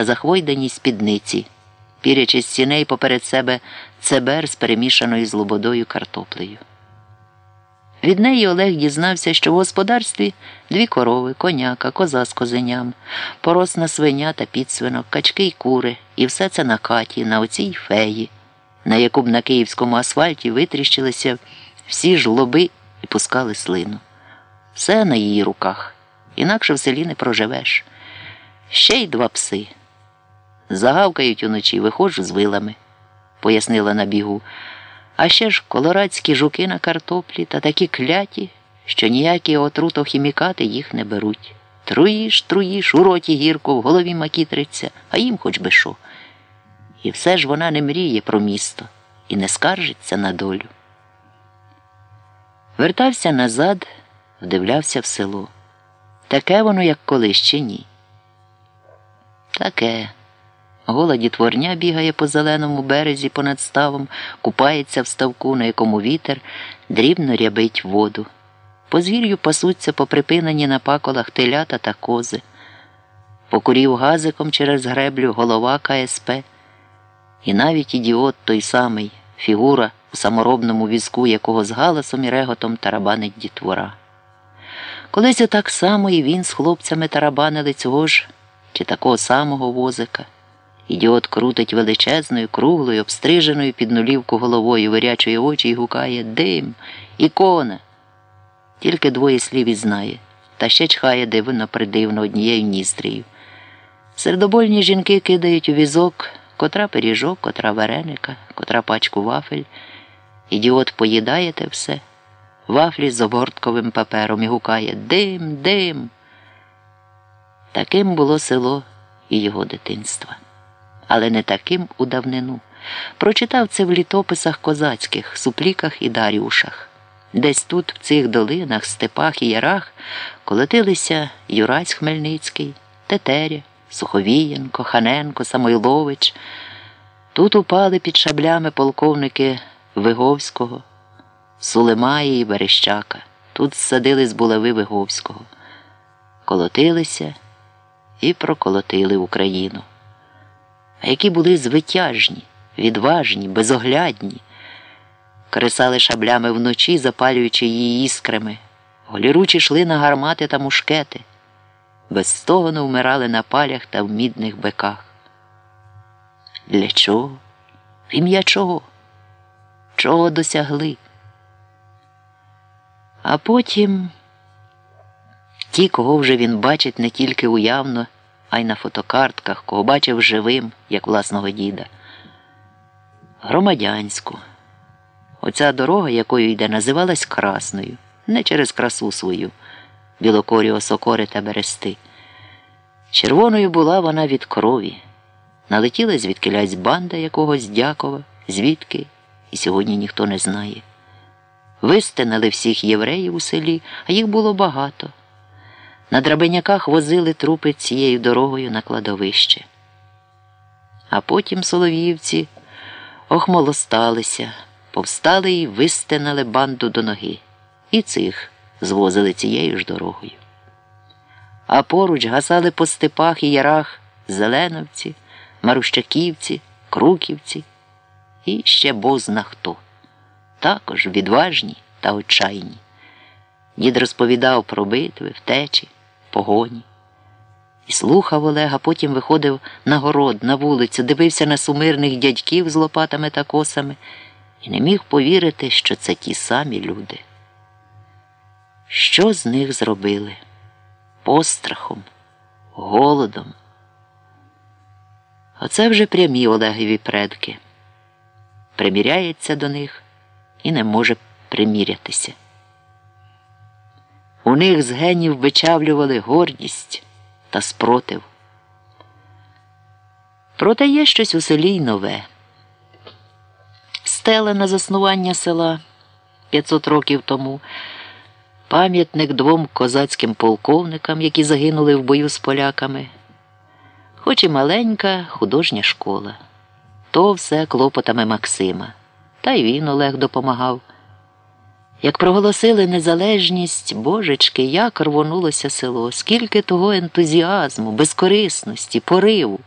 та захвойданій спідниці, пірячи з ціней поперед себе цебер з перемішаною з лободою картоплею. Від неї Олег дізнався, що в господарстві дві корови, коняка, коза з козеням, поросна свиня та підсвинок, качки й кури, і все це на каті, на оцій феї, на яку б на київському асфальті витріщилися всі жлоби і пускали слину. Все на її руках, інакше в селі не проживеш. Ще й два пси. Загавкають уночі, виходжу з вилами, пояснила на бігу. А ще ж колорадські жуки на картоплі та такі кляті, що ніякі отрутохімікати їх не беруть. Труїш, труїш, у роті гірко, в голові макітриться, а їм хоч би що. І все ж вона не мріє про місто і не скаржиться на долю. Вертався назад, вдивлявся в село. Таке воно, як колись, чи ні? Таке. Гола дітворня бігає по зеленому березі понад ставом, купається в ставку, на якому вітер дрібно рябить воду. По звір'ю пасуться поприпинені на паколах телята та кози. Покурів газиком через греблю голова КСП. І навіть ідіот той самий фігура у саморобному візку, якого з галасом і реготом тарабанить дітвора. Колись отак само і він з хлопцями тарабанили цього ж чи такого самого возика. Ідіот крутить величезною, круглою, обстриженою під нулівку головою, вирячує очі і гукає Дим, ікона. Тільки двоє слів і знає, та ще чхає дивно придивно однією ністрію. Сердобольні жінки кидають у візок котра пиріжок, котра вареника, котра пачку вафель. Ідіот поїдає те все, вафлі з обгортковим папером і гукає Дим, дим. Таким було село і його дитинства але не таким у давнину. Прочитав це в літописах козацьких, супліках і даріушах. Десь тут, в цих долинах, степах і ярах, колотилися Юрась Хмельницький, Тетеря, Суховієн, Коханенко, Самойлович. Тут упали під шаблями полковники Виговського, Сулемаї і Берещака. Тут зсадили з булави Виговського. Колотилися і проколотили Україну а які були звитяжні, відважні, безоглядні, кресали шаблями вночі, запалюючи її іскрами, голіручі йшли на гармати та мушкети, без стогону вмирали на палях та в мідних беках. Для чого? В ім'я чого? Чого досягли? А потім ті, кого вже він бачить не тільки уявно а й на фотокартках, кого бачив живим, як власного діда. Громадянську. Оця дорога, якою йде, називалась Красною, не через красу свою, білокорі осокори та берести. Червоною була вона від крові. Налетіла звідкилясь банда якогось дякова, звідки, і сьогодні ніхто не знає. Вистинали всіх євреїв у селі, а їх було багато. На драбеняках возили трупи цією дорогою на кладовище. А потім солов'ївці охмолосталися, повстали і вистинали банду до ноги, і цих звозили цією ж дорогою. А поруч гасали по степах і ярах Зеленовці, Марущаківці, Круківці і ще бозна хто, також відважні та отчайні. Дід розповідав про битви, втечі погоні. І слухав Олега, потім виходив на город, на вулицю, дивився на сумирних дядьків з лопатами та косами і не міг повірити, що це ті самі люди. Що з них зробили? Пострахом, голодом. Оце вже прямі Олегові предки. Приміряється до них і не може примірятися. У них з генів вичавлювали гордість та спротив. Проте є щось у селі й нове. Стела на заснування села 500 років тому, пам'ятник двом козацьким полковникам, які загинули в бою з поляками, хоч і маленька художня школа. То все клопотами Максима. Та й він Олег допомагав. Як проголосили незалежність, божечки, як рвонулося село, скільки того ентузіазму, безкорисності, пориву.